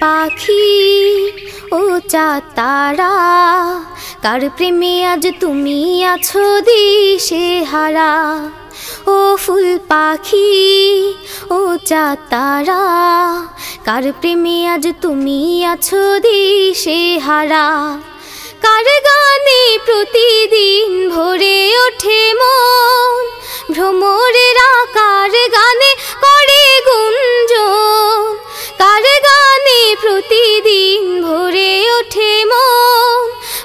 পাখি ও চা তারা। কার প্রেমে আজ তুমি আছো দিশে হারা? ও ফুল পাখি ও চা তারা, কার প্রেমে আজ তুমি আছো দিশে হারা? কার গানে প্রতিদিন ভরে ওঠে প্রতিদিন ভরে ওঠে মন,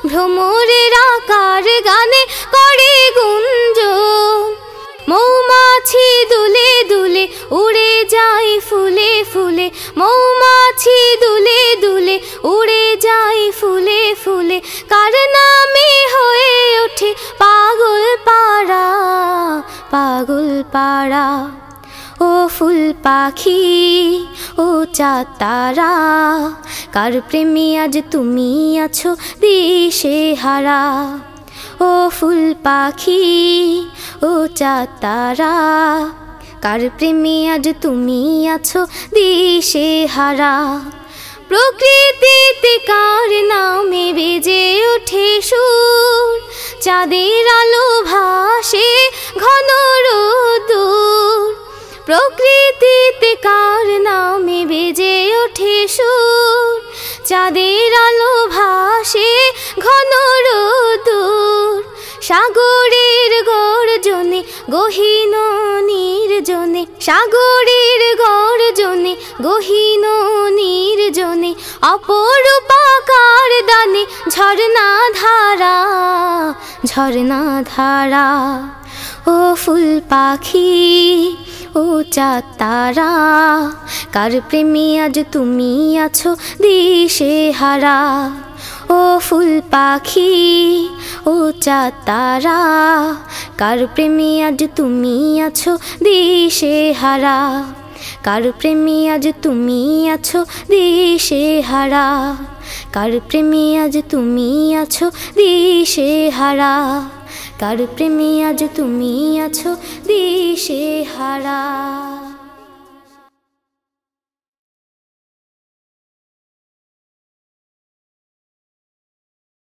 ভ্রমরেরা আকার গানে করে গুঞ্জন। মৌমাছি দুলে দুলে উড়ে যায় ফুলে ফুলে, মৌমাছি দুলে দুলে উড়ে যায় ফুলে ফুলে, কার নামে হয়ে ওঠে পাগল পাড়া পাগল পাড়া। ও ফুল পাখি, ও চা তারা, কার প্রেমে আজ তুমি আছো দিশে হারা? ও ফুল পাখি, ও চা তারা, কার প্রেমে আজ তুমি আছো দিশে হারা? প্রকৃতিতে কার নামে বেজে ওঠে সুর? চাঁদের আলো ভাসে ঘন প্রকৃতিতে কার নামে বেজে ওঠে সুর? চাঁদের আলো ভাসে ঘন রোদুর। সাগরের গর্জনে, গহীন নির্জনে, সাগরের গর্জনে, গহীন নির্জনে অপরূপাকার দানে ঝর্ণা ধারা ঝর্ণা ধারা। ও ফুল পাখি ও চা তারা, কার প্রেমে আজ তুমি আছো দিশে হারা? ও ফুল পাখি, ও চা তারা, কার প্রেমে আজ তুমি আছো দিশে হারা? কার প্রেমে আজ তুমি আছো দিশে হারা? কার প্রেমে আজ তুমি আছো দিশে হারা? কার প্রেমে আজ তুমি আছো দিশে হারা?